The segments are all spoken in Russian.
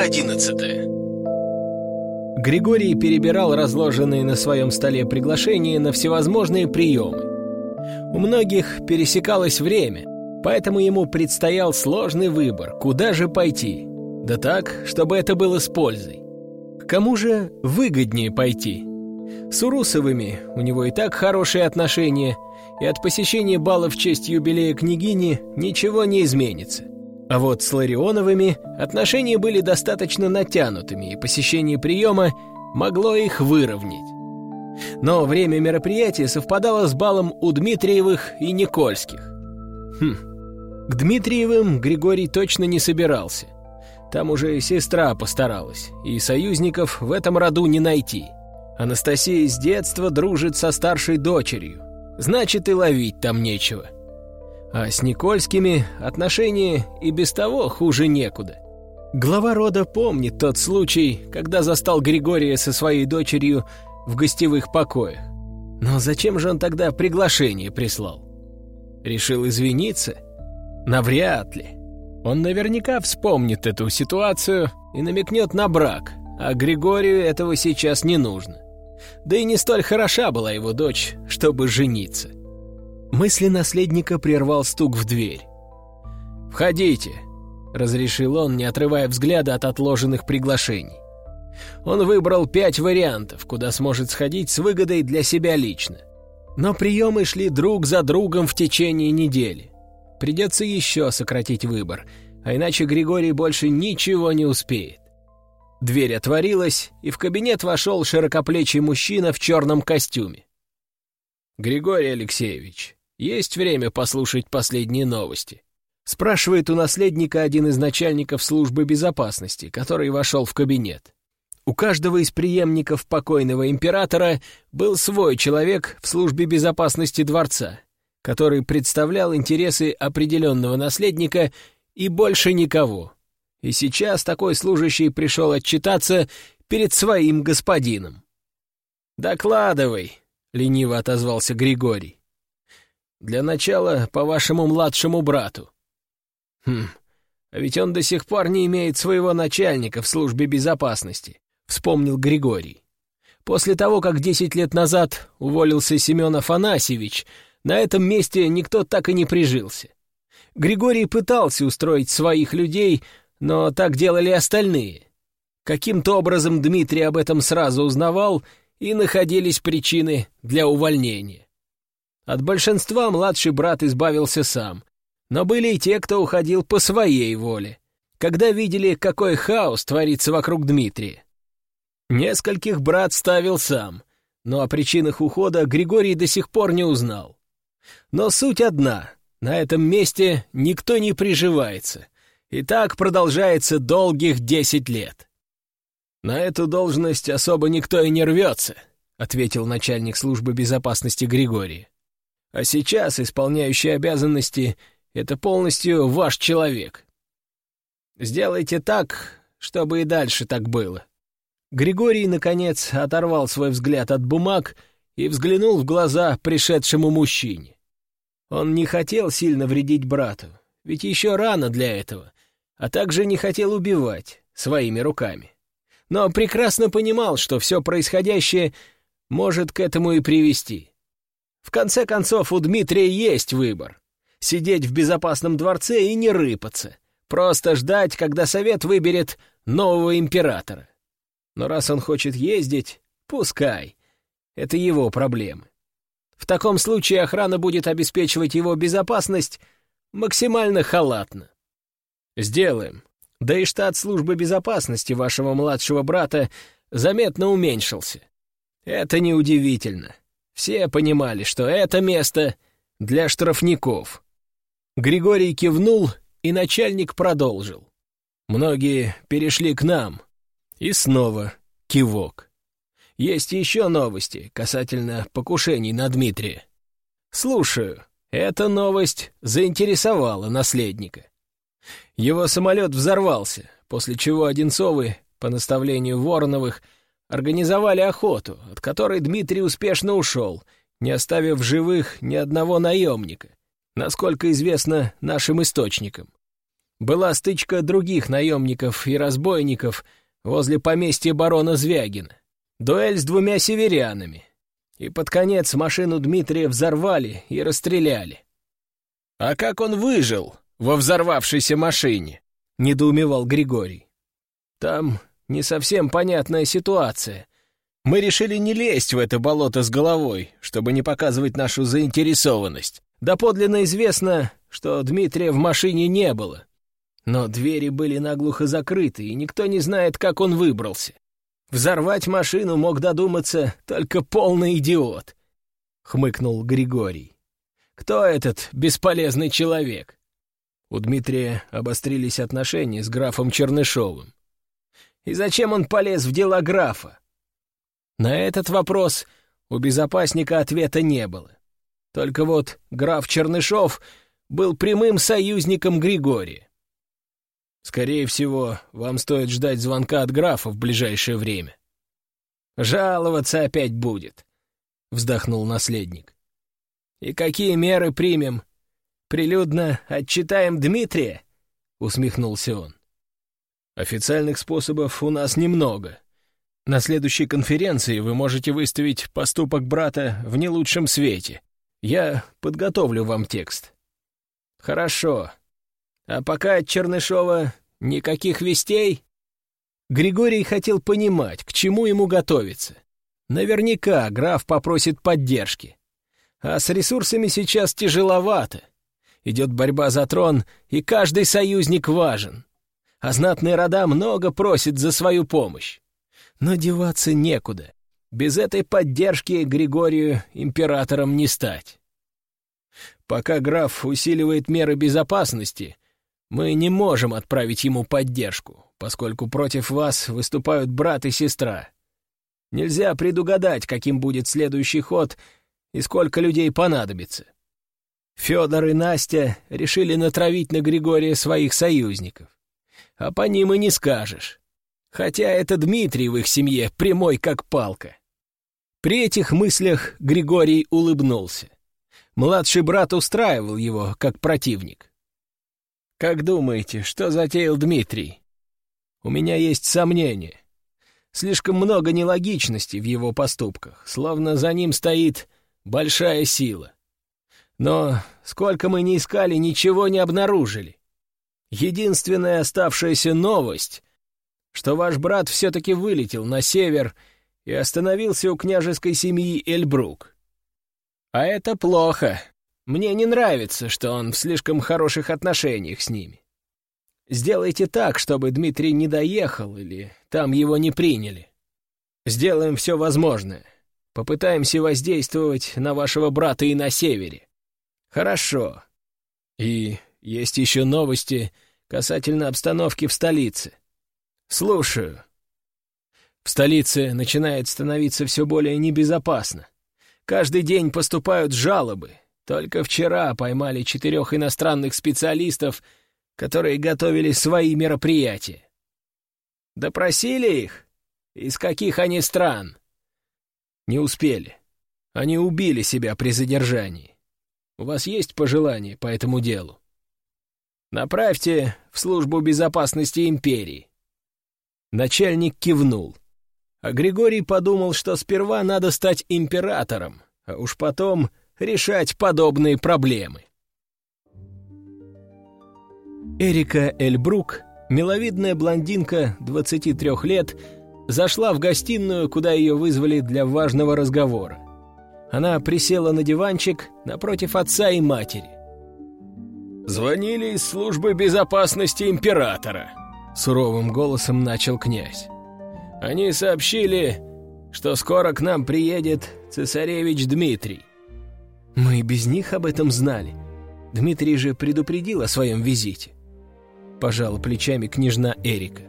Глава одиннадцатая Григорий перебирал разложенные на своем столе приглашения на всевозможные приемы. У многих пересекалось время, поэтому ему предстоял сложный выбор, куда же пойти. Да так, чтобы это было с пользой. Кому же выгоднее пойти? С Урусовыми у него и так хорошие отношения, и от посещения бала в честь юбилея княгини ничего не изменится. А вот с Ларионовыми отношения были достаточно натянутыми, и посещение приема могло их выровнять. Но время мероприятия совпадало с балом у Дмитриевых и Никольских. Хм, к Дмитриевым Григорий точно не собирался. Там уже сестра постаралась, и союзников в этом роду не найти. Анастасия с детства дружит со старшей дочерью, значит и ловить там нечего. — а с Никольскими отношения и без того хуже некуда. Глава рода помнит тот случай, когда застал Григория со своей дочерью в гостевых покоях. Но зачем же он тогда приглашение прислал? Решил извиниться? Навряд ли. Он наверняка вспомнит эту ситуацию и намекнет на брак, а Григорию этого сейчас не нужно. Да и не столь хороша была его дочь, чтобы жениться. Мысли наследника прервал стук в дверь. «Входите», — разрешил он, не отрывая взгляда от отложенных приглашений. Он выбрал пять вариантов, куда сможет сходить с выгодой для себя лично. Но приемы шли друг за другом в течение недели. Придется еще сократить выбор, а иначе Григорий больше ничего не успеет. Дверь отворилась, и в кабинет вошел широкоплечий мужчина в черном костюме. «Григорий Алексеевич, есть время послушать последние новости?» Спрашивает у наследника один из начальников службы безопасности, который вошел в кабинет. У каждого из преемников покойного императора был свой человек в службе безопасности дворца, который представлял интересы определенного наследника и больше никого. И сейчас такой служащий пришел отчитаться перед своим господином. «Докладывай», — лениво отозвался Григорий. Для начала по вашему младшему брату. Хм, а ведь он до сих пор не имеет своего начальника в службе безопасности, вспомнил Григорий. После того, как десять лет назад уволился Семен Афанасьевич, на этом месте никто так и не прижился. Григорий пытался устроить своих людей, но так делали остальные. Каким-то образом Дмитрий об этом сразу узнавал, и находились причины для увольнения. От большинства младший брат избавился сам, но были и те, кто уходил по своей воле, когда видели, какой хаос творится вокруг Дмитрия. Нескольких брат ставил сам, но о причинах ухода Григорий до сих пор не узнал. Но суть одна — на этом месте никто не приживается, и так продолжается долгих десять лет. «На эту должность особо никто и не рвется», — ответил начальник службы безопасности Григория. А сейчас исполняющий обязанности — это полностью ваш человек. Сделайте так, чтобы и дальше так было». Григорий, наконец, оторвал свой взгляд от бумаг и взглянул в глаза пришедшему мужчине. Он не хотел сильно вредить брату, ведь еще рано для этого, а также не хотел убивать своими руками. Но прекрасно понимал, что все происходящее может к этому и привести. В конце концов, у Дмитрия есть выбор. Сидеть в безопасном дворце и не рыпаться. Просто ждать, когда совет выберет нового императора. Но раз он хочет ездить, пускай. Это его проблемы. В таком случае охрана будет обеспечивать его безопасность максимально халатно. Сделаем. Да и штат службы безопасности вашего младшего брата заметно уменьшился. Это неудивительно. Все понимали, что это место для штрафников. Григорий кивнул, и начальник продолжил. Многие перешли к нам. И снова кивок. Есть еще новости касательно покушений на Дмитрия. Слушаю. Эта новость заинтересовала наследника. Его самолет взорвался, после чего Одинцовы, по наставлению Вороновых, организовали охоту, от которой Дмитрий успешно ушел, не оставив в живых ни одного наемника, насколько известно нашим источникам. была стычка других наемников и разбойников возле поместья барона Звягина. Дуэль с двумя северянами. И под конец машину Дмитрия взорвали и расстреляли. «А как он выжил во взорвавшейся машине?» — недоумевал Григорий. «Там не совсем понятная ситуация. Мы решили не лезть в это болото с головой, чтобы не показывать нашу заинтересованность. Доподлинно известно, что Дмитрия в машине не было. Но двери были наглухо закрыты, и никто не знает, как он выбрался. Взорвать машину мог додуматься только полный идиот, — хмыкнул Григорий. Кто этот бесполезный человек? У Дмитрия обострились отношения с графом Чернышовым. И зачем он полез в дела графа? На этот вопрос у безопасника ответа не было. Только вот граф Чернышов был прямым союзником Григория. Скорее всего, вам стоит ждать звонка от графа в ближайшее время. «Жаловаться опять будет», — вздохнул наследник. «И какие меры примем? Прилюдно отчитаем Дмитрия?» — усмехнулся он. «Официальных способов у нас немного», на следующей конференции вы можете выставить поступок брата в не лучшем свете. Я подготовлю вам текст». «Хорошо. А пока от Чернышова никаких вестей?» Григорий хотел понимать, к чему ему готовиться. Наверняка граф попросит поддержки. А с ресурсами сейчас тяжеловато. Идет борьба за трон, и каждый союзник важен. А знатные рода много просят за свою помощь. Но деваться некуда. Без этой поддержки Григорию императором не стать. Пока граф усиливает меры безопасности, мы не можем отправить ему поддержку, поскольку против вас выступают брат и сестра. Нельзя предугадать, каким будет следующий ход и сколько людей понадобится. Федор и Настя решили натравить на Григория своих союзников. А по ним и не скажешь. Хотя это Дмитрий в их семье прямой как палка. При этих мыслях Григорий улыбнулся. Младший брат устраивал его как противник. «Как думаете, что затеял Дмитрий?» «У меня есть сомнения. Слишком много нелогичности в его поступках, словно за ним стоит большая сила. Но сколько мы ни искали, ничего не обнаружили. Единственная оставшаяся новость что ваш брат все-таки вылетел на север и остановился у княжеской семьи Эльбрук. А это плохо. Мне не нравится, что он в слишком хороших отношениях с ними. Сделайте так, чтобы Дмитрий не доехал или там его не приняли. Сделаем все возможное. Попытаемся воздействовать на вашего брата и на севере. Хорошо. И есть еще новости касательно обстановки в столице. «Слушаю». В столице начинает становиться все более небезопасно. Каждый день поступают жалобы. Только вчера поймали четырех иностранных специалистов, которые готовили свои мероприятия. Допросили их? Из каких они стран? Не успели. Они убили себя при задержании. У вас есть пожелания по этому делу? Направьте в службу безопасности империи. Начальник кивнул. А Григорий подумал, что сперва надо стать императором, а уж потом решать подобные проблемы. Эрика Эльбрук, миловидная блондинка 23 лет, зашла в гостиную, куда ее вызвали для важного разговора. Она присела на диванчик напротив отца и матери. «Звонили из службы безопасности императора», — суровым голосом начал князь. «Они сообщили, что скоро к нам приедет цесаревич Дмитрий». «Мы без них об этом знали. Дмитрий же предупредил о своем визите». Пожала плечами княжна Эрика.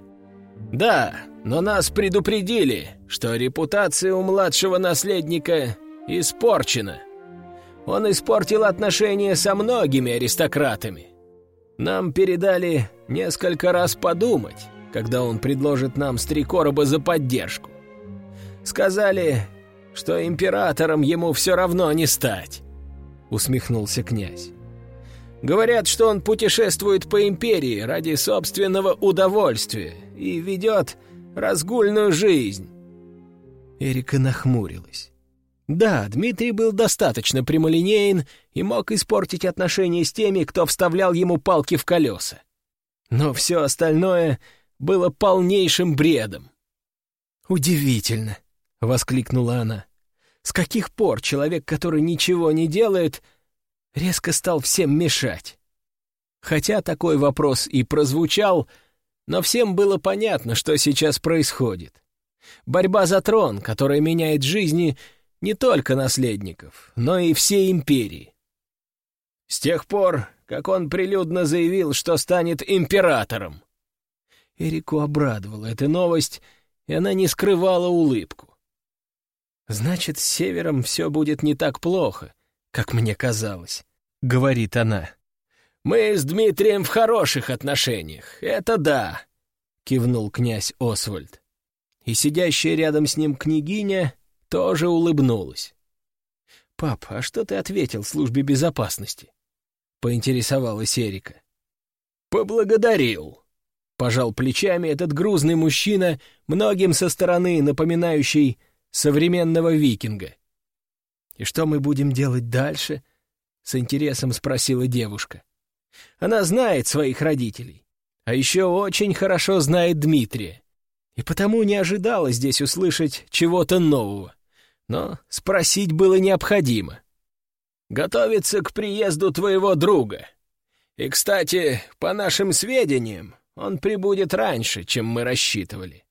«Да, но нас предупредили, что репутация у младшего наследника испорчена. Он испортил отношения со многими аристократами. Нам передали несколько раз подумать, когда он предложит нам с три короба за поддержку. Сказали, что императором ему все равно не стать, — усмехнулся князь. Говорят, что он путешествует по империи ради собственного удовольствия и ведет разгульную жизнь». Эрика нахмурилась. Да, Дмитрий был достаточно прямолинеен и мог испортить отношения с теми, кто вставлял ему палки в колеса. Но все остальное было полнейшим бредом. «Удивительно!» — воскликнула она. «С каких пор человек, который ничего не делает, резко стал всем мешать?» Хотя такой вопрос и прозвучал, но всем было понятно, что сейчас происходит. Борьба за трон, которая меняет жизни не только наследников, но и всей империи. С тех пор, как он прилюдно заявил, что станет императором. Эрику обрадовала эта новость, и она не скрывала улыбку. «Значит, с севером все будет не так плохо, как мне казалось», — говорит она. «Мы с Дмитрием в хороших отношениях, это да», — кивнул князь Освальд. И сидящая рядом с ним княгиня тоже улыбнулась. «Пап, а что ты ответил службе безопасности?» — поинтересовалась Эрика. «Поблагодарил», — пожал плечами этот грузный мужчина, многим со стороны напоминающий современного викинга. «И что мы будем делать дальше?» — с интересом спросила девушка. Она знает своих родителей, а еще очень хорошо знает Дмитрия, и потому не ожидала здесь услышать чего-то нового. Но спросить было необходимо. «Готовиться к приезду твоего друга. И, кстати, по нашим сведениям, он прибудет раньше, чем мы рассчитывали».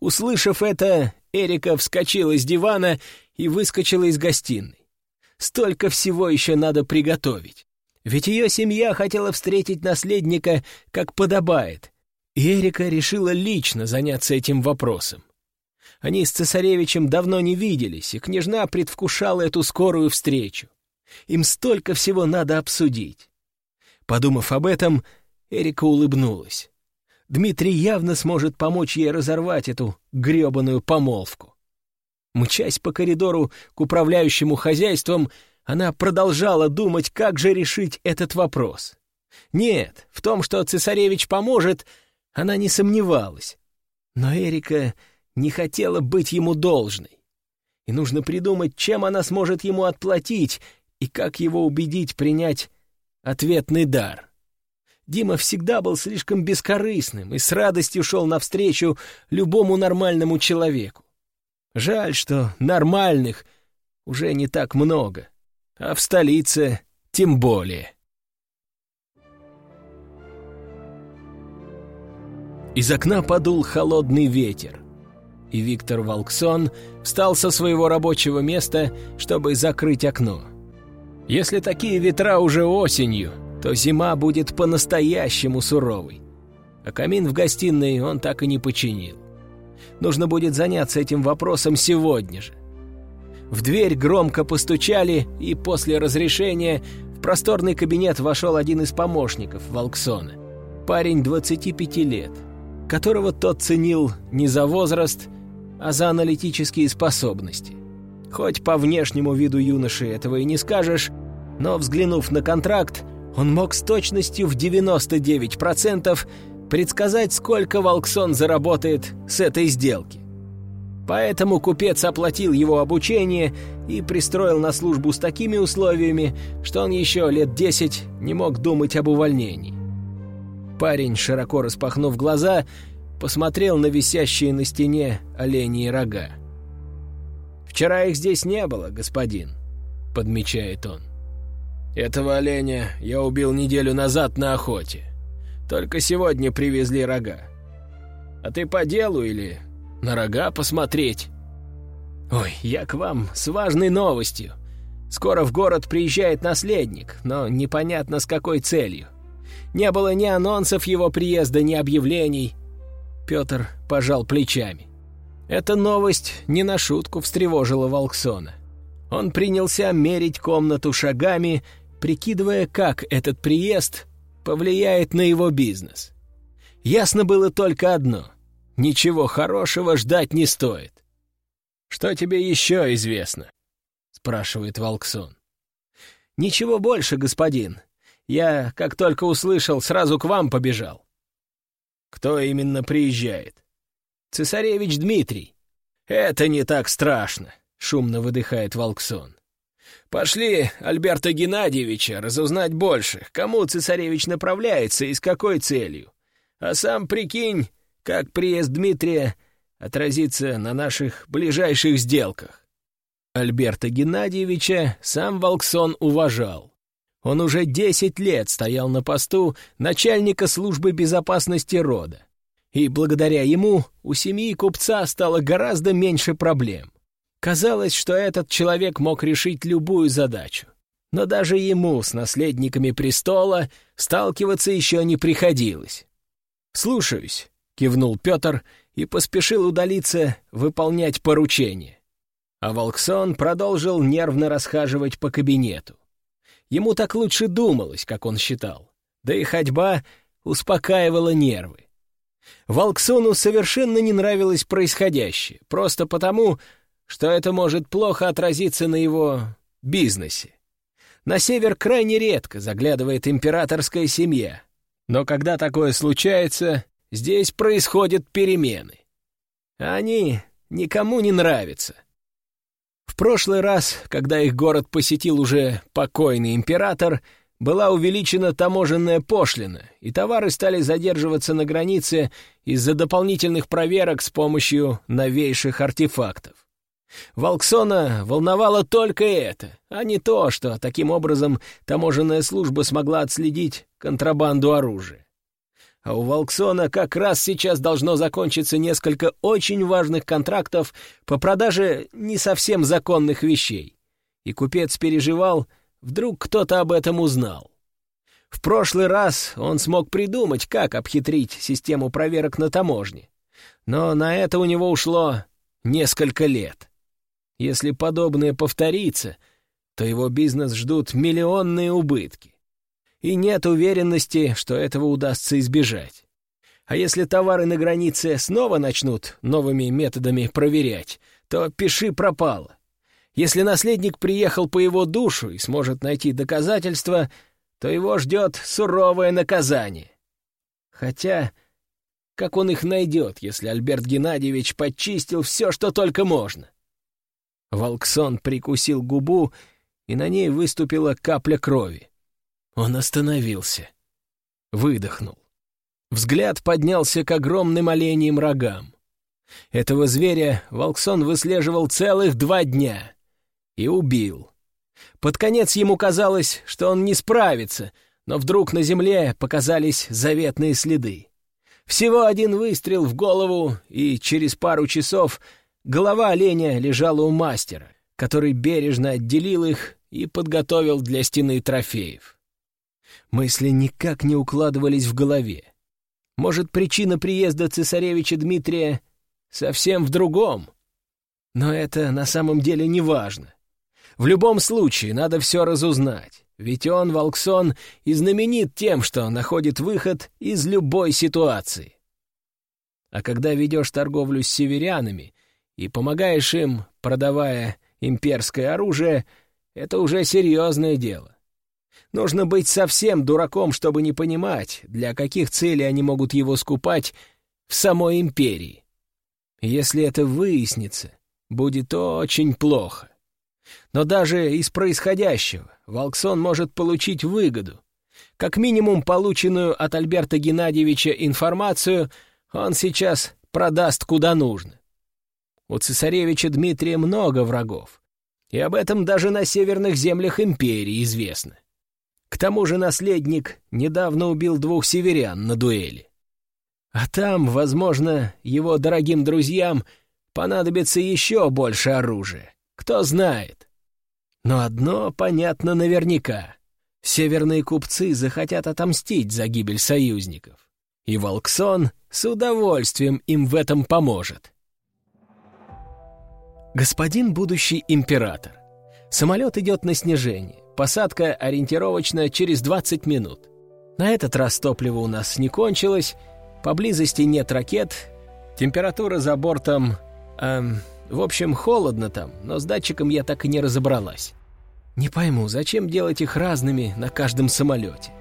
Услышав это, Эрика вскочила с дивана и выскочила из гостиной. Столько всего еще надо приготовить. Ведь ее семья хотела встретить наследника, как подобает, и Эрика решила лично заняться этим вопросом. Они с цесаревичем давно не виделись, и княжна предвкушала эту скорую встречу. Им столько всего надо обсудить. Подумав об этом, Эрика улыбнулась. Дмитрий явно сможет помочь ей разорвать эту гребаную помолвку. Мчась по коридору к управляющему хозяйством, она продолжала думать, как же решить этот вопрос. Нет, в том, что цесаревич поможет, она не сомневалась. Но Эрика не хотела быть ему должной. И нужно придумать, чем она сможет ему отплатить и как его убедить принять ответный дар. Дима всегда был слишком бескорыстным и с радостью шел навстречу любому нормальному человеку. Жаль, что нормальных уже не так много а в столице тем более. Из окна подул холодный ветер, и Виктор Волксон встал со своего рабочего места, чтобы закрыть окно. Если такие ветра уже осенью, то зима будет по-настоящему суровой. А камин в гостиной он так и не починил. Нужно будет заняться этим вопросом сегодня же. В дверь громко постучали, и после разрешения в просторный кабинет вошел один из помощников Волксона. Парень 25 лет, которого тот ценил не за возраст, а за аналитические способности. Хоть по внешнему виду юноши этого и не скажешь, но, взглянув на контракт, он мог с точностью в 99% предсказать, сколько Волксон заработает с этой сделки. Поэтому купец оплатил его обучение и пристроил на службу с такими условиями, что он еще лет десять не мог думать об увольнении. Парень, широко распахнув глаза, посмотрел на висящие на стене оленьи рога. «Вчера их здесь не было, господин», — подмечает он. «Этого оленя я убил неделю назад на охоте. Только сегодня привезли рога. А ты по делу или на рога посмотреть. Ой, я к вам с важной новостью. Скоро в город приезжает наследник, но непонятно с какой целью. Не было ни анонсов его приезда, ни объявлений. Петр пожал плечами. Эта новость не на шутку встревожила Волксона. Он принялся мерить комнату шагами, прикидывая, как этот приезд повлияет на его бизнес. Ясно было только одно — ничего хорошего ждать не стоит. «Что тебе еще известно?» — спрашивает Волксон. «Ничего больше, господин. Я, как только услышал, сразу к вам побежал». «Кто именно приезжает?» «Цесаревич Дмитрий». «Это не так страшно», — шумно выдыхает Волксон. «Пошли Альберта Геннадьевича разузнать больше, кому цесаревич направляется и с какой целью. А сам прикинь, как приезд Дмитрия отразится на наших ближайших сделках». Альберта Геннадьевича сам Волксон уважал. Он уже десять лет стоял на посту начальника службы безопасности рода. И благодаря ему у семьи купца стало гораздо меньше проблем. Казалось, что этот человек мог решить любую задачу. Но даже ему с наследниками престола сталкиваться еще не приходилось. «Слушаюсь», — кивнул Петр и поспешил удалиться выполнять поручение. А Волксон продолжил нервно расхаживать по кабинету. Ему так лучше думалось, как он считал. Да и ходьба успокаивала нервы. Волксону совершенно не нравилось происходящее, просто потому, что это может плохо отразиться на его бизнесе. На север крайне редко заглядывает императорская семья, но когда такое случается, здесь происходят перемены. Они никому не нравятся. В прошлый раз, когда их город посетил уже покойный император, была увеличена таможенная пошлина, и товары стали задерживаться на границе из-за дополнительных проверок с помощью новейших артефактов. Волксона волновало только это, а не то, что таким образом таможенная служба смогла отследить контрабанду оружия. А у Волксона как раз сейчас должно закончиться несколько очень важных контрактов по продаже не совсем законных вещей. И купец переживал, вдруг кто-то об этом узнал. В прошлый раз он смог придумать, как обхитрить систему проверок на таможне. Но на это у него ушло несколько лет. Если подобное повторится, то его бизнес ждут миллионные убытки и нет уверенности, что этого удастся избежать. А если товары на границе снова начнут новыми методами проверять, то пиши пропало. Если наследник приехал по его душу и сможет найти доказательства, то его ждет суровое наказание. Хотя, как он их найдет, если Альберт Геннадьевич подчистил все, что только можно? Волксон прикусил губу, и на ней выступила капля крови. Он остановился. Выдохнул. Взгляд поднялся к огромным оленьим рогам. Этого зверя Волксон выслеживал целых два дня. И убил. Под конец ему казалось, что он не справится, но вдруг на земле показались заветные следы. Всего один выстрел в голову, и через пару часов голова оленя лежала у мастера, который бережно отделил их и подготовил для стены трофеев. Мысли никак не укладывались в голове. Может, причина приезда цесаревича Дмитрия совсем в другом? Но это на самом деле не важно. В любом случае надо все разузнать, ведь он, Волксон, и знаменит тем, что находит выход из любой ситуации. А когда ведешь торговлю с северянами и помогаешь им, продавая имперское оружие, это уже серьезное дело. Нужно быть совсем дураком, чтобы не понимать, для каких целей они могут его скупать в самой империи. Если это выяснится, будет очень плохо. Но даже из происходящего Волксон может получить выгоду. Как минимум полученную от Альберта Геннадьевича информацию он сейчас продаст куда нужно. У цесаревича Дмитрия много врагов, и об этом даже на северных землях империи известно. К тому же наследник недавно убил двух северян на дуэли. А там, возможно, его дорогим друзьям понадобится еще больше оружия. Кто знает. Но одно понятно наверняка. Северные купцы захотят отомстить за гибель союзников. И Волксон с удовольствием им в этом поможет. Господин будущий император. Самолет идет на снижение. Посадка ориентировочно через 20 минут. На этот раз топливо у нас не кончилось, поблизости нет ракет, температура за бортом... Эм, в общем, холодно там, но с датчиком я так и не разобралась. Не пойму, зачем делать их разными на каждом самолете?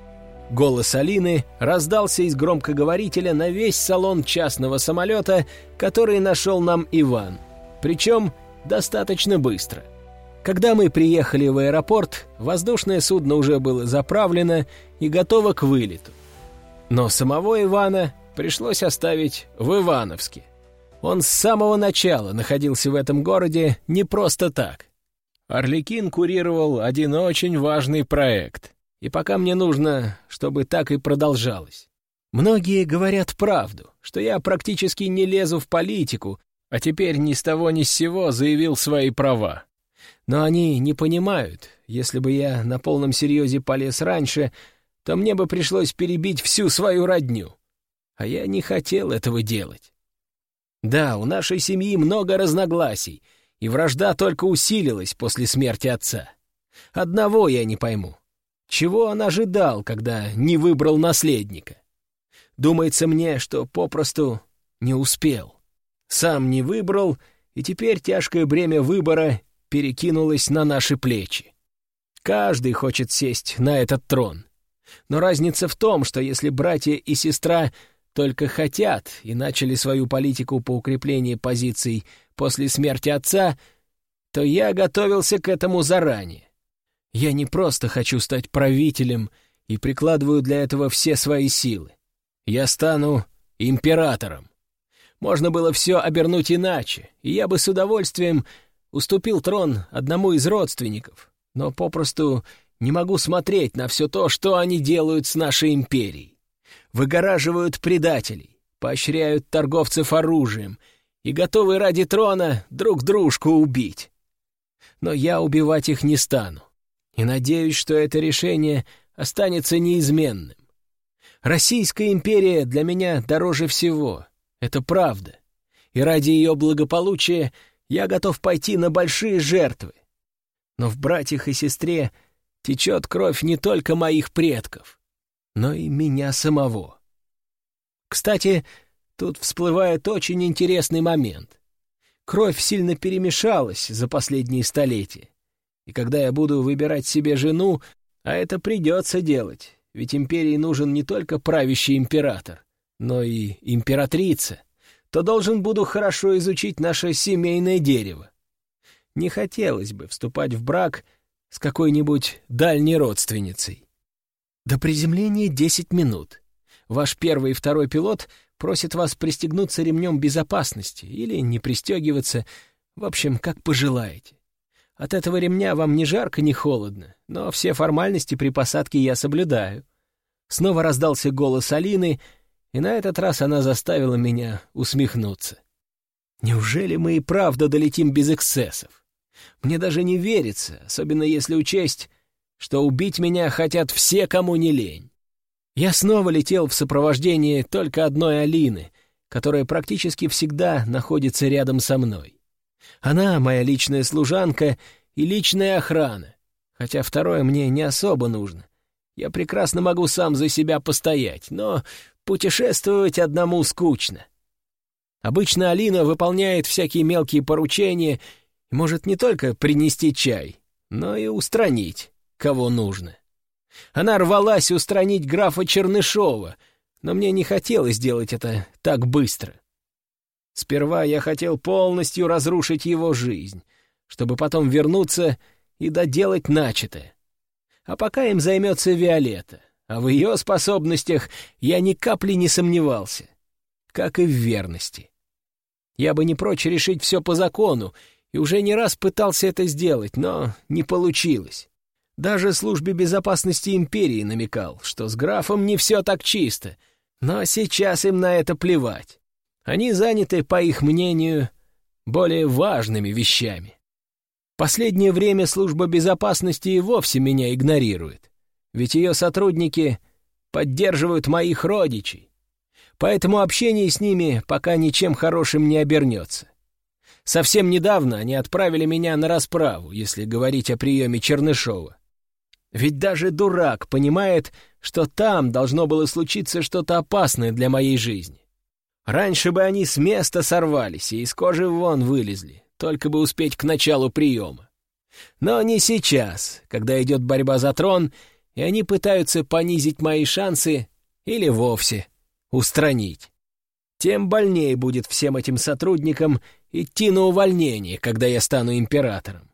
Голос Алины раздался из громкоговорителя на весь салон частного самолета, который нашел нам Иван. Причем достаточно быстро. Когда мы приехали в аэропорт, воздушное судно уже было заправлено и готово к вылету. Но самого Ивана пришлось оставить в Ивановске. Он с самого начала находился в этом городе не просто так. Орликин курировал один очень важный проект — и пока мне нужно, чтобы так и продолжалось. Многие говорят правду, что я практически не лезу в политику, а теперь ни с того ни с сего заявил свои права. Но они не понимают, если бы я на полном серьезе полез раньше, то мне бы пришлось перебить всю свою родню. А я не хотел этого делать. Да, у нашей семьи много разногласий, и вражда только усилилась после смерти отца. Одного я не пойму. Чего он ожидал, когда не выбрал наследника? Думается мне, что попросту не успел. Сам не выбрал, и теперь тяжкое бремя выбора перекинулось на наши плечи. Каждый хочет сесть на этот трон. Но разница в том, что если братья и сестра только хотят и начали свою политику по укреплению позиций после смерти отца, то я готовился к этому заранее. Я не просто хочу стать правителем и прикладываю для этого все свои силы. Я стану императором. Можно было все обернуть иначе, и я бы с удовольствием уступил трон одному из родственников, но попросту не могу смотреть на все то, что они делают с нашей империей. Выгораживают предателей, поощряют торговцев оружием и готовы ради трона друг дружку убить. Но я убивать их не стану и надеюсь, что это решение останется неизменным. Российская империя для меня дороже всего, это правда, и ради ее благополучия я готов пойти на большие жертвы. Но в братьях и сестре течет кровь не только моих предков, но и меня самого. Кстати, тут всплывает очень интересный момент. Кровь сильно перемешалась за последние столетия. И когда я буду выбирать себе жену, а это придется делать, ведь империи нужен не только правящий император, но и императрица, то должен буду хорошо изучить наше семейное дерево. Не хотелось бы вступать в брак с какой-нибудь дальней родственницей. До приземления десять минут. Ваш первый и второй пилот просят вас пристегнуться ремнем безопасности или не пристегиваться, в общем, как пожелаете. От этого ремня вам ни жарко, ни холодно, но все формальности при посадке я соблюдаю. Снова раздался голос Алины, и на этот раз она заставила меня усмехнуться. Неужели мы и правда долетим без эксцессов? Мне даже не верится, особенно если учесть, что убить меня хотят все, кому не лень. Я снова летел в сопровождении только одной Алины, которая практически всегда находится рядом со мной. Она моя личная служанка и личная охрана, хотя второе мне не особо нужно. Я прекрасно могу сам за себя постоять, но путешествовать одному скучно. Обычно Алина выполняет всякие мелкие поручения и может не только принести чай, но и устранить, кого нужно. Она рвалась устранить графа Чернышова, но мне не хотелось делать это так быстро. Сперва я хотел полностью разрушить его жизнь, чтобы потом вернуться и доделать начатое. А пока им займется Виолетта, а в ее способностях я ни капли не сомневался, как и в верности. Я бы не прочь решить все по закону, и уже не раз пытался это сделать, но не получилось. Даже службе безопасности империи намекал, что с графом не все так чисто, но сейчас им на это плевать. Они заняты, по их мнению, более важными вещами. Последнее время служба безопасности и вовсе меня игнорирует, ведь ее сотрудники поддерживают моих родичей, поэтому общение с ними пока ничем хорошим не обернется. Совсем недавно они отправили меня на расправу, если говорить о приеме Чернышова. Ведь даже дурак понимает, что там должно было случиться что-то опасное для моей жизни. Раньше бы они с места сорвались и из кожи вон вылезли, только бы успеть к началу приема. Но не сейчас, когда идет борьба за трон, и они пытаются понизить мои шансы или вовсе устранить. Тем больнее будет всем этим сотрудникам идти на увольнение, когда я стану императором.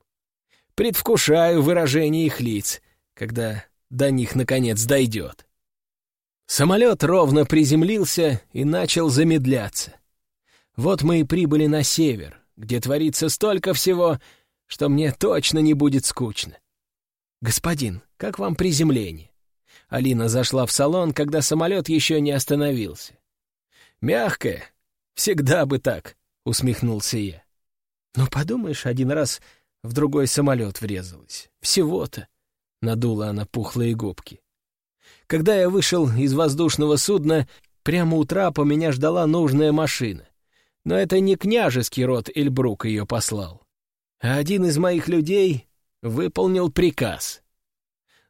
Предвкушаю выражение их лиц, когда до них наконец дойдет. Самолет ровно приземлился и начал замедляться. Вот мы и прибыли на север, где творится столько всего, что мне точно не будет скучно. «Господин, как вам приземление?» Алина зашла в салон, когда самолет еще не остановился. «Мягкое. Всегда бы так», — усмехнулся я. «Ну, подумаешь, один раз в другой самолет врезалась. Всего-то», — надула она пухлые губки. Когда я вышел из воздушного судна, прямо у трапа меня ждала нужная машина. Но это не княжеский род Эльбрук ее послал. А один из моих людей выполнил приказ.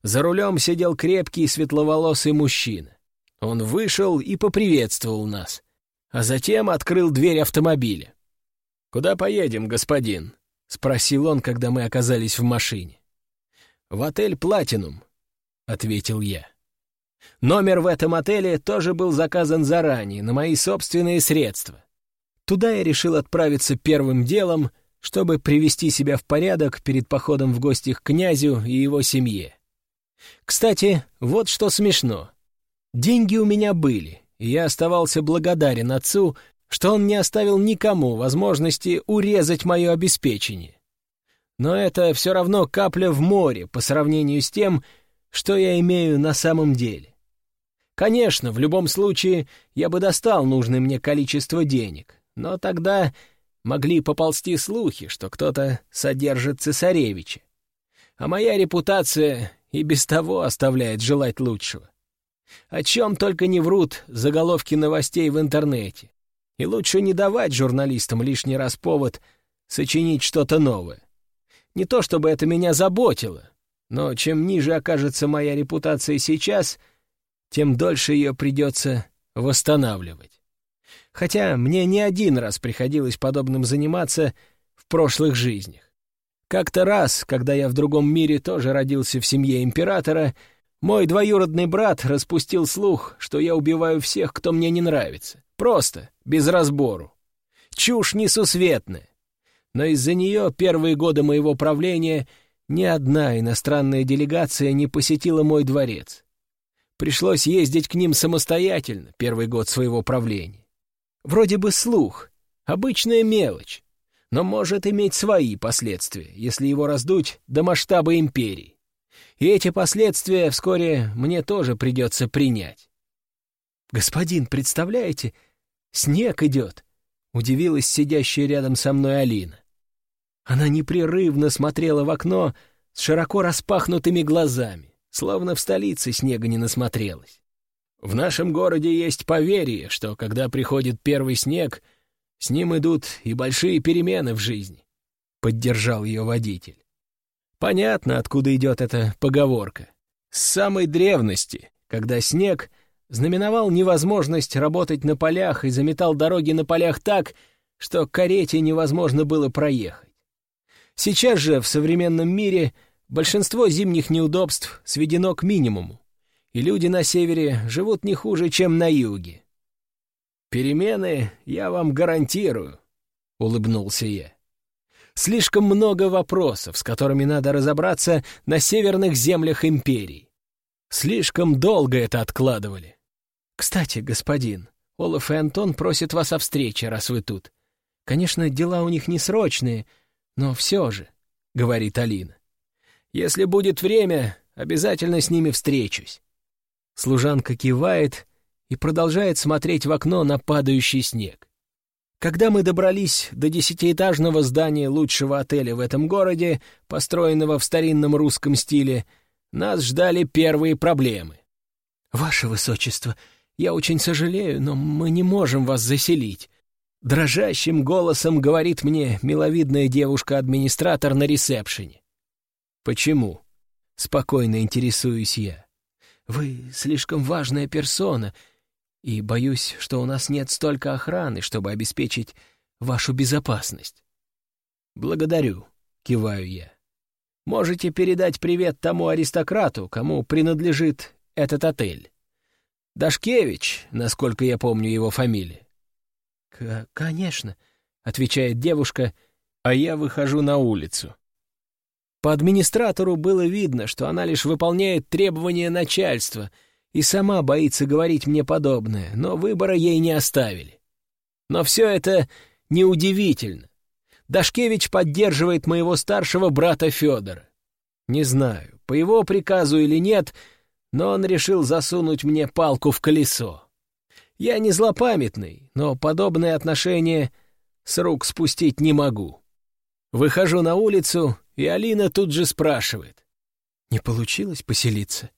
За рулем сидел крепкий светловолосый мужчина. Он вышел и поприветствовал нас, а затем открыл дверь автомобиля. «Куда поедем, господин?» — спросил он, когда мы оказались в машине. «В отель «Платинум», — ответил я. Номер в этом отеле тоже был заказан заранее, на мои собственные средства. Туда я решил отправиться первым делом, чтобы привести себя в порядок перед походом в гости к князю и его семье. Кстати, вот что смешно. Деньги у меня были, и я оставался благодарен отцу, что он не оставил никому возможности урезать мое обеспечение. Но это все равно капля в море по сравнению с тем, что я имею на самом деле. Конечно, в любом случае я бы достал нужное мне количество денег, но тогда могли поползти слухи, что кто-то содержит цесаревича. А моя репутация и без того оставляет желать лучшего. О чем только не врут заголовки новостей в интернете. И лучше не давать журналистам лишний раз повод сочинить что-то новое. Не то чтобы это меня заботило, но чем ниже окажется моя репутация сейчас — тем дольше ее придется восстанавливать. Хотя мне не один раз приходилось подобным заниматься в прошлых жизнях. Как-то раз, когда я в другом мире тоже родился в семье императора, мой двоюродный брат распустил слух, что я убиваю всех, кто мне не нравится. Просто, без разбору. Чушь несусветная. Но из-за нее первые годы моего правления ни одна иностранная делегация не посетила мой дворец. Пришлось ездить к ним самостоятельно первый год своего правления. Вроде бы слух, обычная мелочь, но может иметь свои последствия, если его раздуть до масштаба империи. И эти последствия вскоре мне тоже придется принять. «Господин, представляете, снег идет!» — удивилась сидящая рядом со мной Алина. Она непрерывно смотрела в окно с широко распахнутыми глазами словно в столице снега не насмотрелась. В нашем городе есть поверье, что когда приходит первый снег, с ним идут и большие перемены в жизни, — поддержал ее водитель. Понятно, откуда идет эта поговорка. С самой древности, когда снег знаменовал невозможность работать на полях и заметал дороги на полях так, что карете невозможно было проехать. Сейчас же в современном мире — Большинство зимних неудобств сведено к минимуму, и люди на севере живут не хуже, чем на юге. «Перемены я вам гарантирую», — улыбнулся я. «Слишком много вопросов, с которыми надо разобраться на северных землях империи. Слишком долго это откладывали. Кстати, господин, Олаф и Антон просят вас о встрече, раз вы тут. Конечно, дела у них не срочные, но все же», — говорит Алина. Если будет время, обязательно с ними встречусь». Служанка кивает и продолжает смотреть в окно на падающий снег. Когда мы добрались до десятиэтажного здания лучшего отеля в этом городе, построенного в старинном русском стиле, нас ждали первые проблемы. «Ваше Высочество, я очень сожалею, но мы не можем вас заселить», Дрожащим голосом говорит мне миловидная девушка-администратор на ресепшене. «Почему?» — спокойно интересуюсь я. «Вы слишком важная персона, и боюсь, что у нас нет столько охраны, чтобы обеспечить вашу безопасность». «Благодарю», — киваю я. Можете передать привет тому аристократу, кому принадлежит этот отель. Дашкевич, насколько я помню его фамилию. «Конечно», — отвечает девушка, а я выхожу на улицу. По администратору было видно, что она лишь выполняет требования начальства и сама боится говорить мне подобное, но выбора ей не оставили. Но все это неудивительно. Дашкевич поддерживает моего старшего брата Федора. Не знаю, по его приказу или нет, но он решил засунуть мне палку в колесо. Я не злопамятный, но подобное отношение с рук спустить не могу. Выхожу на улицу, и Алина тут же спрашивает. «Не получилось поселиться?»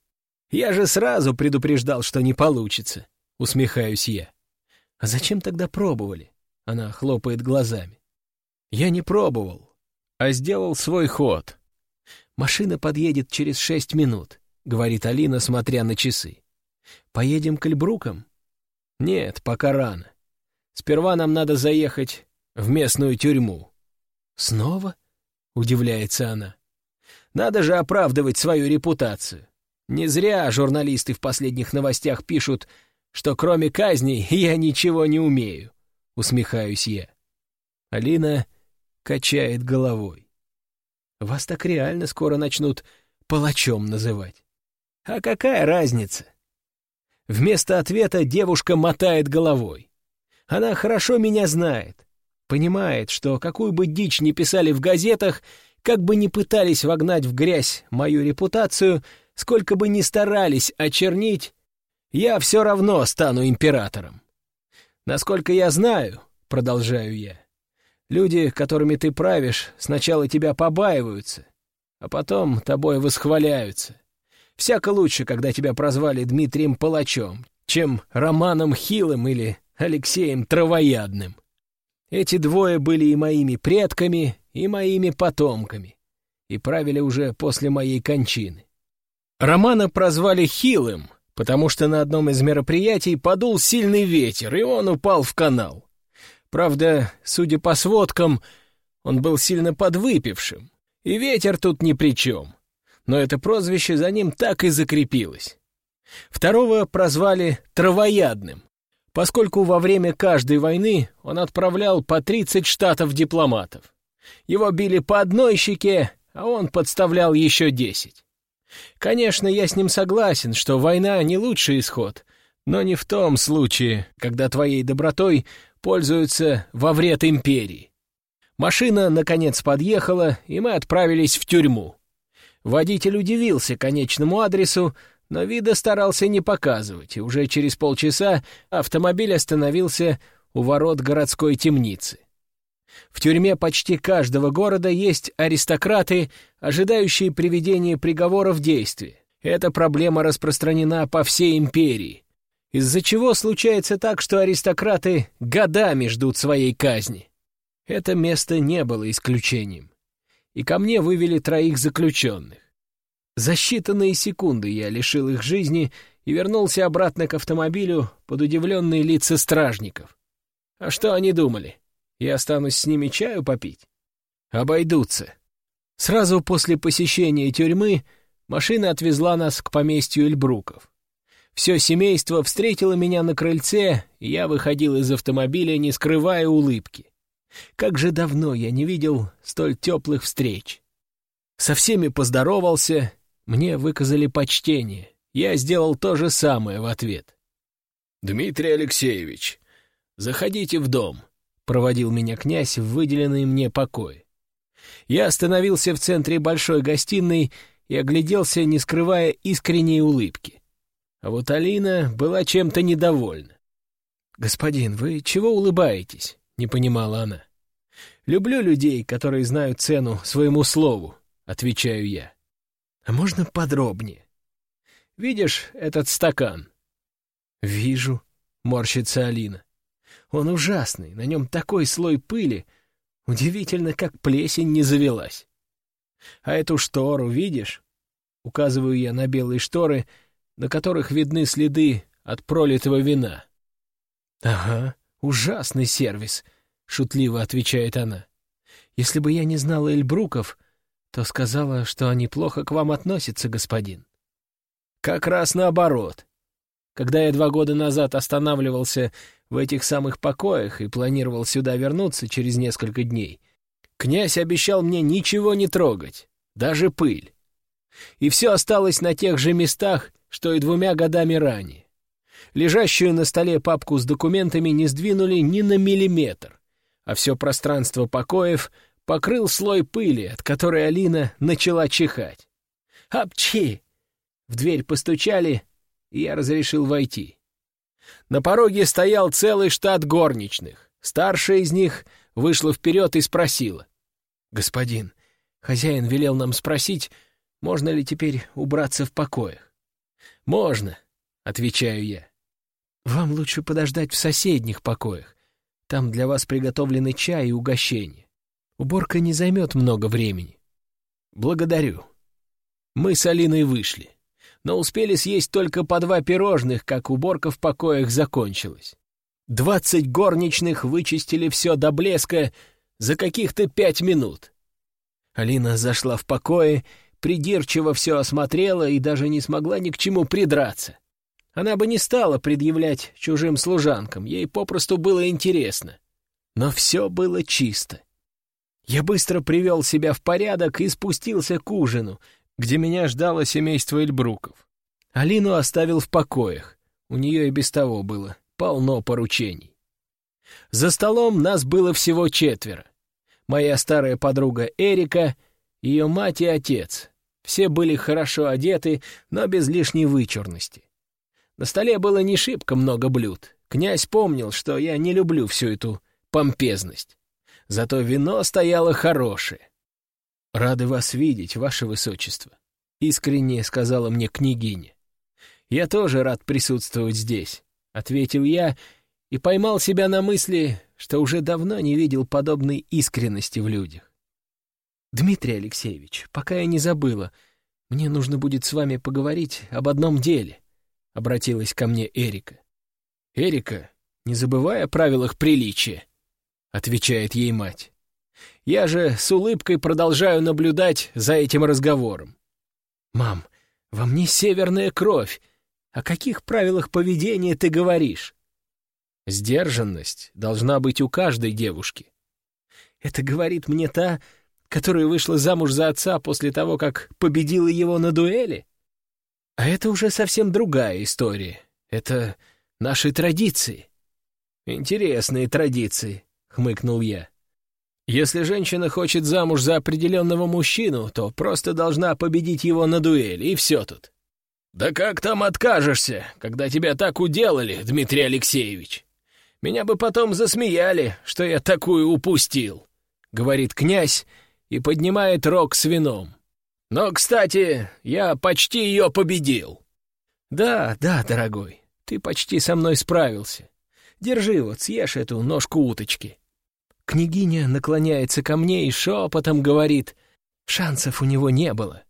«Я же сразу предупреждал, что не получится», — усмехаюсь я. «А зачем тогда пробовали?» — она хлопает глазами. «Я не пробовал, а сделал свой ход». «Машина подъедет через шесть минут», — говорит Алина, смотря на часы. «Поедем к Эльбрукам?» «Нет, пока рано. Сперва нам надо заехать в местную тюрьму». «Снова?» — удивляется она. «Надо же оправдывать свою репутацию. Не зря журналисты в последних новостях пишут, что кроме казней я ничего не умею», — усмехаюсь я. Алина качает головой. «Вас так реально скоро начнут палачом называть. А какая разница?» Вместо ответа девушка мотает головой. Она хорошо меня знает. Понимает, что какую бы дичь ни писали в газетах, как бы ни пытались вогнать в грязь мою репутацию, сколько бы ни старались очернить, я все равно стану императором. Насколько я знаю, — продолжаю я, — люди, которыми ты правишь, сначала тебя побаиваются, а потом тобой восхваляются. Всяко лучше, когда тебя прозвали Дмитрием Палачом, чем Романом Хилым или Алексеем Травоядным. Эти двое были и моими предками, и моими потомками, и правили уже после моей кончины. Романа прозвали Хилым, потому что на одном из мероприятий подул сильный ветер, и он упал в канал. Правда, судя по сводкам, он был сильно подвыпившим, и ветер тут ни при чем. Но это прозвище за ним так и закрепилось. Второго прозвали Травоядным, поскольку во время каждой войны он отправлял по 30 штатов дипломатов. Его били по одной щеке, а он подставлял еще 10. Конечно, я с ним согласен, что война не лучший исход, но не в том случае, когда твоей добротой пользуются во вред империи. Машина, наконец, подъехала, и мы отправились в тюрьму. Водитель удивился конечному адресу, но вида старался не показывать, и уже через полчаса автомобиль остановился у ворот городской темницы. В тюрьме почти каждого города есть аристократы, ожидающие приведения приговора в действие. Эта проблема распространена по всей империи, из-за чего случается так, что аристократы годами ждут своей казни. Это место не было исключением. И ко мне вывели троих заключенных. За считанные секунды я лишил их жизни и вернулся обратно к автомобилю под удивленные лица стражников. А что они думали? Я останусь с ними чаю попить? Обойдутся. Сразу после посещения тюрьмы машина отвезла нас к поместью Эльбруков. Все семейство встретило меня на крыльце, и я выходил из автомобиля, не скрывая улыбки. Как же давно я не видел столь теплых встреч. Со всеми поздоровался мне выказали почтение. Я сделал то же самое в ответ. «Дмитрий Алексеевич, заходите в дом», — проводил меня князь в выделенный мне покой. Я остановился в центре большой гостиной и огляделся, не скрывая искренней улыбки. А вот Алина была чем-то недовольна. «Господин, вы чего улыбаетесь?» — не понимала она. «Люблю людей, которые знают цену своему слову», — отвечаю я. А можно подробнее? Видишь этот стакан? Вижу, морщится Алина. Он ужасный, на нем такой слой пыли. Удивительно, как плесень не завелась. А эту штору видишь? Указываю я на белые шторы, на которых видны следы от пролитого вина. «Ага, ужасный сервис», — шутливо отвечает она. «Если бы я не знала Эльбруков, то сказала, что они плохо к вам относятся, господин. Как раз наоборот. Когда я два года назад останавливался в этих самых покоях и планировал сюда вернуться через несколько дней, князь обещал мне ничего не трогать, даже пыль. И все осталось на тех же местах, что и двумя годами ранее. Лежащую на столе папку с документами не сдвинули ни на миллиметр, а все пространство покоев покрыл слой пыли, от которой Алина начала чихать. «Апчи!» В дверь постучали, и я разрешил войти. На пороге стоял целый штат горничных. Старшая из них вышла вперед и спросила. «Господин, хозяин велел нам спросить, можно ли теперь убраться в покоях?» «Можно», — отвечаю я. «Вам лучше подождать в соседних покоях. Там для вас приготовлены чай и угощение. Уборка не займет много времени. Благодарю. Мы с Алиной вышли, но успели съесть только по два пирожных, как уборка в покоях закончилась. Двадцать горничных вычистили все до блеска за каких-то пять минут. Алина зашла в покое, придирчиво все осмотрела и даже не смогла ни к чему придраться. Она бы не стала предъявлять чужим служанкам, ей попросту было интересно. Но все было чисто. Я быстро привел себя в порядок и спустился к ужину, где меня ждало семейство Эльбруков. Алину оставил в покоях, у нее и без того было полно поручений. За столом нас было всего четверо. Моя старая подруга Эрика, ее мать и отец. Все были хорошо одеты, но без лишней вычурности. На столе было не шибко много блюд. Князь помнил, что я не люблю всю эту помпезность зато вино стояло хорошее. «Рады вас видеть, ваше высочество», — искренне сказала мне княгиня. «Я тоже рад присутствовать здесь», — ответил я и поймал себя на мысли, что уже давно не видел подобной искренности в людях. «Дмитрий Алексеевич, пока я не забыла, мне нужно будет с вами поговорить об одном деле», — обратилась ко мне Эрика. «Эрика, не забывай о правилах приличия», отвечает ей мать. Я же с улыбкой продолжаю наблюдать за этим разговором. «Мам, во мне северная кровь. О каких правилах поведения ты говоришь?» «Сдержанность должна быть у каждой девушки». «Это говорит мне та, которая вышла замуж за отца после того, как победила его на дуэли?» «А это уже совсем другая история. Это наши традиции». «Интересные традиции», хмыкнул я. Если женщина хочет замуж за определенного мужчину, то просто должна победить его на дуэли, и все тут. Да как там откажешься, когда тебя так уделали, Дмитрий Алексеевич? Меня бы потом засмеяли, что я такую упустил, — говорит князь и поднимает рог с вином. Но, кстати, я почти ее победил. Да, да, дорогой, ты почти со мной справился. Держи вот, съешь эту ножку уточки. Княгиня наклоняется ко мне и шепотом говорит, шансов у него не было.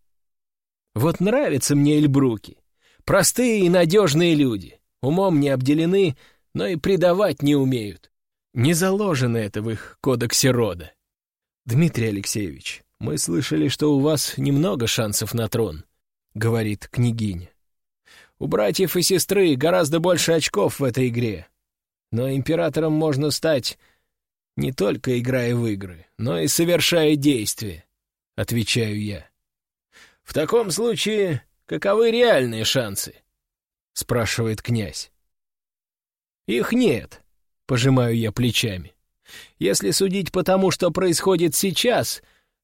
Вот нравятся мне Эльбруки. Простые и надежные люди, умом не обделены, но и предавать не умеют. Не заложено это в их кодексе рода. Дмитрий Алексеевич, мы слышали, что у вас немного шансов на трон, говорит княгиня. У братьев и сестры гораздо больше очков в этой игре. Но императором можно стать не только играя в игры, но и совершая действия, — отвечаю я. «В таком случае, каковы реальные шансы?» — спрашивает князь. «Их нет», — пожимаю я плечами. «Если судить по тому, что происходит сейчас,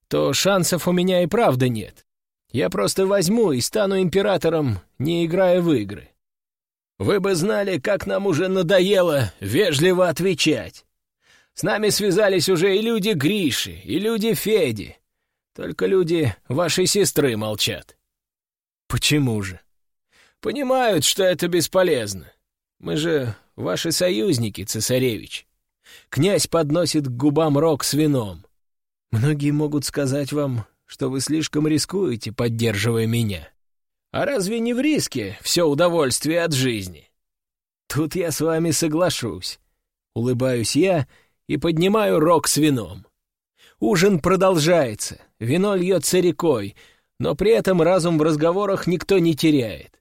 то шансов у меня и правда нет. Я просто возьму и стану императором, не играя в игры. Вы бы знали, как нам уже надоело вежливо отвечать. С нами связались уже и люди Гриши, и люди Феди. Только люди вашей сестры молчат. Почему же? Понимают, что это бесполезно. Мы же ваши союзники, цесаревич. Князь подносит к губам рог с вином. Многие могут сказать вам, что вы слишком рискуете, поддерживая меня. А разве не в риске все удовольствие от жизни? Тут я с вами соглашусь. Улыбаюсь я и поднимаю рог с вином. Ужин продолжается, вино льется рекой, но при этом разум в разговорах никто не теряет.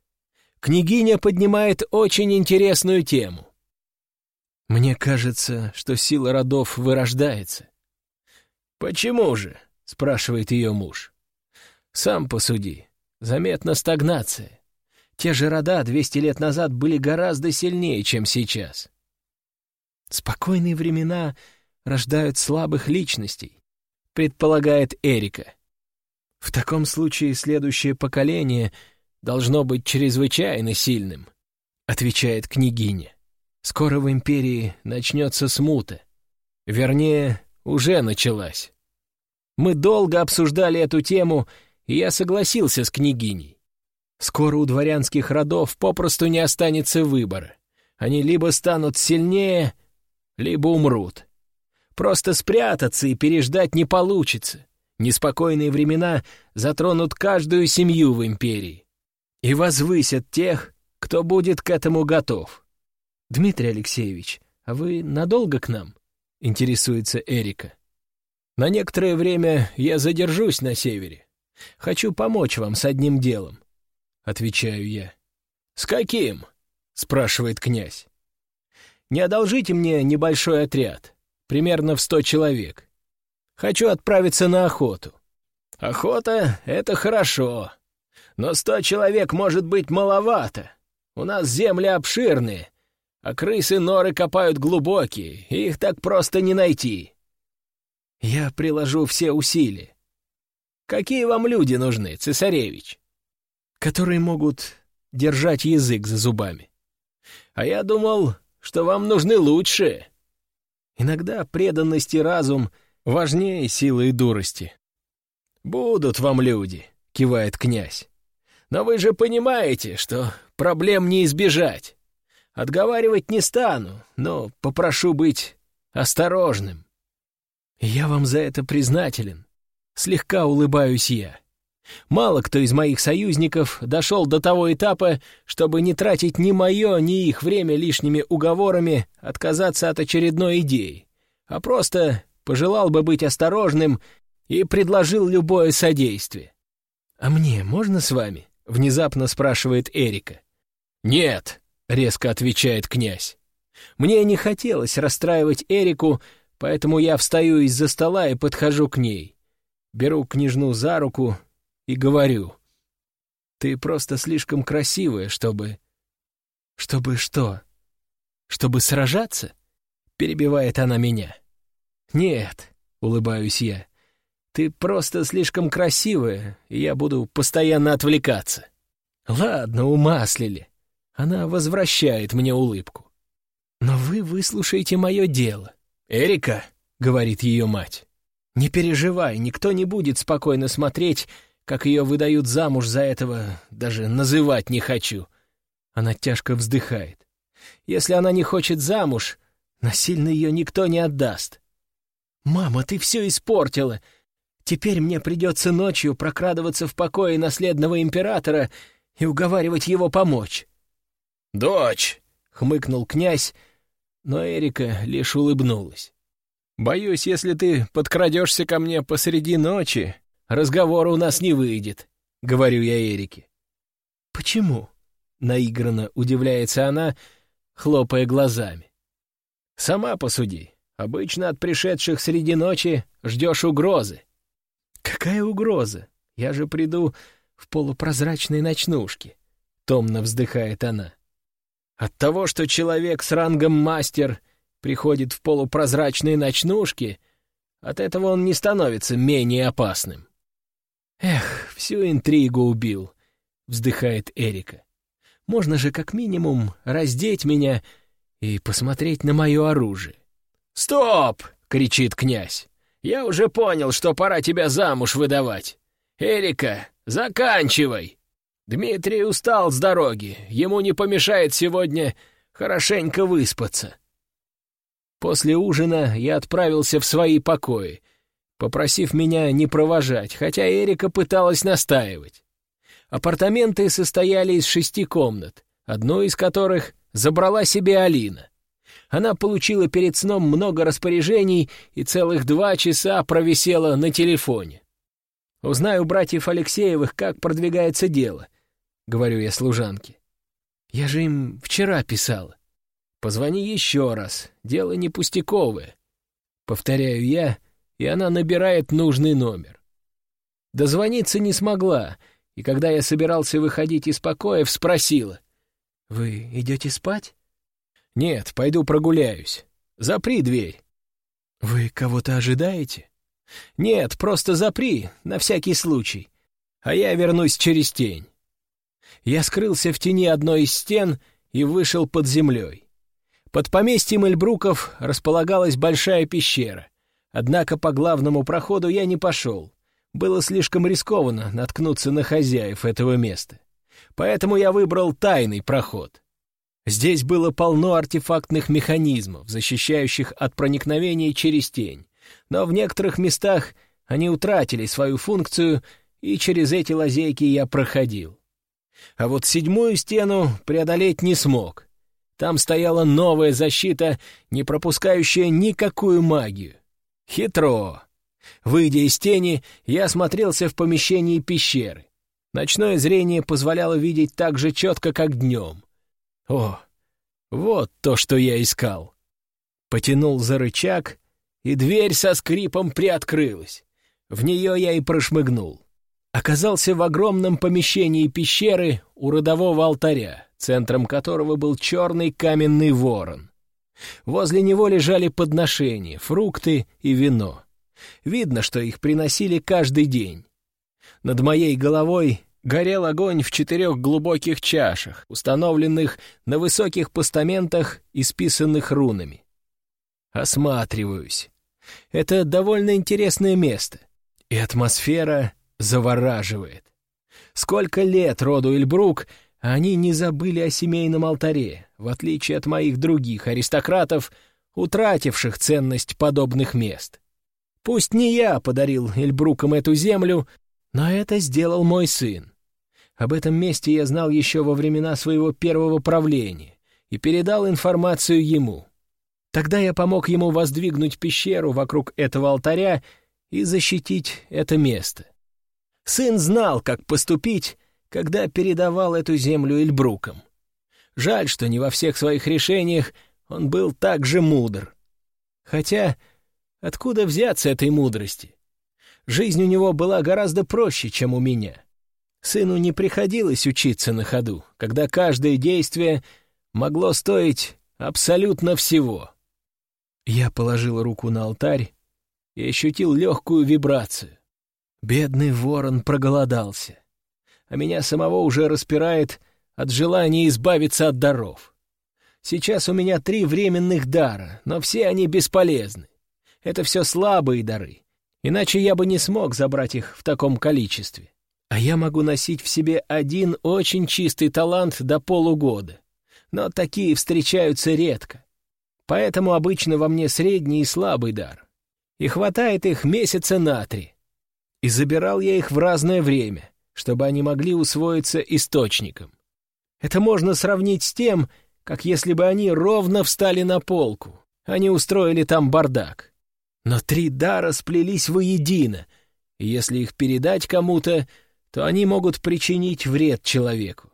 Княгиня поднимает очень интересную тему. Мне кажется, что сила родов вырождается. «Почему же?» — спрашивает ее муж. «Сам посуди. Заметна стагнация. Те же рода 200 лет назад были гораздо сильнее, чем сейчас. Спокойные времена рождают слабых личностей, предполагает Эрика. В таком случае следующее поколение должно быть чрезвычайно сильным, отвечает княгиня. Скоро в империи начнется смута. Вернее, уже началась. Мы долго обсуждали эту тему, и я согласился с княгиней. Скоро у дворянских родов попросту не останется выбора. Они либо станут сильнее, либо умрут. Просто спрятаться и переждать не получится. Неспокойные времена затронут каждую семью в империи и возвысят тех, кто будет к этому готов. «Дмитрий Алексеевич, а вы надолго к нам?» — интересуется Эрика. «На некоторое время я задержусь на севере. Хочу помочь вам с одним делом», — отвечаю я. «С каким?» — спрашивает князь. «Не одолжите мне небольшой отряд, примерно в сто человек. Хочу отправиться на охоту». «Охота — это хорошо, но сто человек может быть маловато. У нас земли обширные, а крысы норы копают глубокие, и их так просто не найти. Я приложу все усилия. Какие вам люди нужны, цесаревич? Которые могут держать язык за зубами. А я думал, что вам нужны лучшие. Иногда преданность и разум важнее силы и дурости. «Будут вам люди», — кивает князь. «Но вы же понимаете, что проблем не избежать. Отговаривать не стану, но попрошу быть осторожным. Я вам за это признателен. Слегка улыбаюсь я. Мало кто из моих союзников дошел до того этапа, чтобы не тратить ни мое, ни их время лишними уговорами отказаться от очередной идеи, а просто пожелал бы быть осторожным и предложил любое содействие. «А мне можно с вами?» — внезапно спрашивает Эрика. «Нет», резко отвечает князь. Мне не хотелось расстраивать Эрику, поэтому я встаю из-за стола и подхожу к ней. Беру княжну за руку и говорю. «Ты просто слишком красивая, чтобы...» «Чтобы что? Чтобы сражаться?» — перебивает она меня. «Нет», — улыбаюсь я, — «ты просто слишком красивая, и я буду постоянно отвлекаться». «Ладно, умаслили. Она возвращает мне улыбку. «Но вы выслушаете мое дело». «Эрика», — говорит ее мать, — «не переживай, никто не будет спокойно смотреть, как ее выдают замуж за этого, даже называть не хочу». Она тяжко вздыхает. «Если она не хочет замуж, насильно ее никто не отдаст». «Мама, ты все испортила. Теперь мне придется ночью прокрадываться в покое наследного императора и уговаривать его помочь». «Дочь!» — хмыкнул князь, но Эрика лишь улыбнулась. «Боюсь, если ты подкрадешься ко мне посреди ночи, разговора у нас не выйдет», — говорю я Эрике. «Почему?» — наигранно удивляется она, хлопая глазами. «Сама посуди. Обычно от пришедших среди ночи ждешь угрозы». «Какая угроза? Я же приду в полупрозрачной ночнушке», — томно вздыхает она. От того, что человек с рангом мастер приходит в полупрозрачные ночнушки, от этого он не становится менее опасным. «Эх, всю интригу убил», — вздыхает Эрика. «Можно же как минимум раздеть меня и посмотреть на мое оружие». «Стоп!» — кричит князь. «Я уже понял, что пора тебя замуж выдавать. Эрика, заканчивай!» Дмитрий устал с дороги, ему не помешает сегодня хорошенько выспаться. После ужина я отправился в свои покои, попросив меня не провожать, хотя Эрика пыталась настаивать. Апартаменты состояли из шести комнат, одну из которых забрала себе Алина. Она получила перед сном много распоряжений и целых два часа провисела на телефоне. «Узнаю братьев Алексеевых, как продвигается дело», — говорю я служанке. «Я же им вчера писала». «Позвони еще раз, дело не пустяковое», — повторяю я, и она набирает нужный номер. Дозвониться не смогла, и когда я собирался выходить из покоев, спросила. «Вы идете спать?» «Нет, пойду прогуляюсь. Запри дверь». «Вы кого-то ожидаете?» «Нет, просто запри, на всякий случай. А я вернусь через тень». Я скрылся в тени одной из стен и вышел под землей. Под поместьем Эльбруков располагалась большая пещера. Однако по главному проходу я не пошел. Было слишком рискованно наткнуться на хозяев этого места. Поэтому я выбрал тайный проход. Здесь было полно артефактных механизмов, защищающих от проникновения через тень но в некоторых местах они утратили свою функцию, и через эти лазейки я проходил. А вот седьмую стену преодолеть не смог. Там стояла новая защита, не пропускающая никакую магию. Хитро. Выйдя из тени, я осмотрелся в помещении пещеры. Ночное зрение позволяло видеть так же четко, как днем. О, вот то, что я искал. Потянул за рычаг, и дверь со скрипом приоткрылась. В нее я и прошмыгнул. Оказался в огромном помещении пещеры у родового алтаря, центром которого был черный каменный ворон. Возле него лежали подношения, фрукты и вино. Видно, что их приносили каждый день. Над моей головой горел огонь в четырех глубоких чашах, установленных на высоких постаментах, исписанных рунами. Осматриваюсь. Это довольно интересное место, и атмосфера завораживает. Сколько лет роду Эльбрук, они не забыли о семейном алтаре, в отличие от моих других аристократов, утративших ценность подобных мест. Пусть не я подарил Эльбрукам эту землю, но это сделал мой сын. Об этом месте я знал еще во времена своего первого правления и передал информацию ему. Тогда я помог ему воздвигнуть пещеру вокруг этого алтаря и защитить это место. Сын знал, как поступить, когда передавал эту землю Эльбрукам. Жаль, что не во всех своих решениях он был так же мудр. Хотя откуда взяться этой мудрости? Жизнь у него была гораздо проще, чем у меня. Сыну не приходилось учиться на ходу, когда каждое действие могло стоить абсолютно всего. Я положил руку на алтарь и ощутил легкую вибрацию. Бедный ворон проголодался, а меня самого уже распирает от желания избавиться от даров. Сейчас у меня три временных дара, но все они бесполезны. Это все слабые дары, иначе я бы не смог забрать их в таком количестве. А я могу носить в себе один очень чистый талант до полугода. Но такие встречаются редко. Поэтому обычно во мне средний и слабый дар. И хватает их месяца на три. И забирал я их в разное время, чтобы они могли усвоиться источником. Это можно сравнить с тем, как если бы они ровно встали на полку, они устроили там бардак. Но три дара сплелись воедино, и если их передать кому-то, то они могут причинить вред человеку.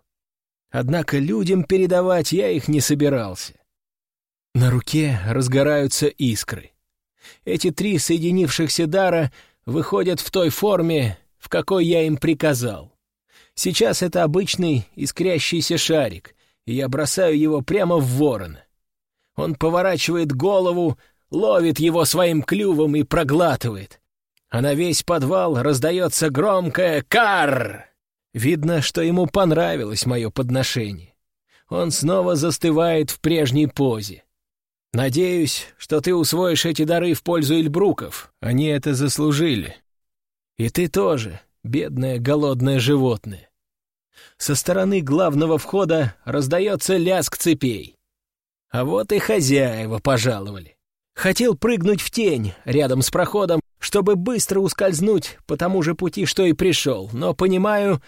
Однако людям передавать я их не собирался. На руке разгораются искры. Эти три соединившихся дара выходят в той форме, в какой я им приказал. Сейчас это обычный искрящийся шарик, и я бросаю его прямо в ворона. Он поворачивает голову, ловит его своим клювом и проглатывает. А на весь подвал раздается громкое «Карр!». Видно, что ему понравилось мое подношение. Он снова застывает в прежней позе. Надеюсь, что ты усвоишь эти дары в пользу Эльбруков. Они это заслужили. И ты тоже, бедное голодное животное. Со стороны главного входа раздается лязг цепей. А вот и хозяева пожаловали. Хотел прыгнуть в тень рядом с проходом, чтобы быстро ускользнуть по тому же пути, что и пришел, но понимаю,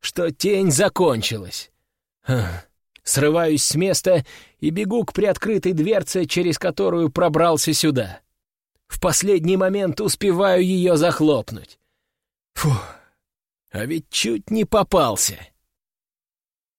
что тень закончилась. Срываюсь с места и бегу к приоткрытой дверце, через которую пробрался сюда. В последний момент успеваю ее захлопнуть. Фу, а ведь чуть не попался.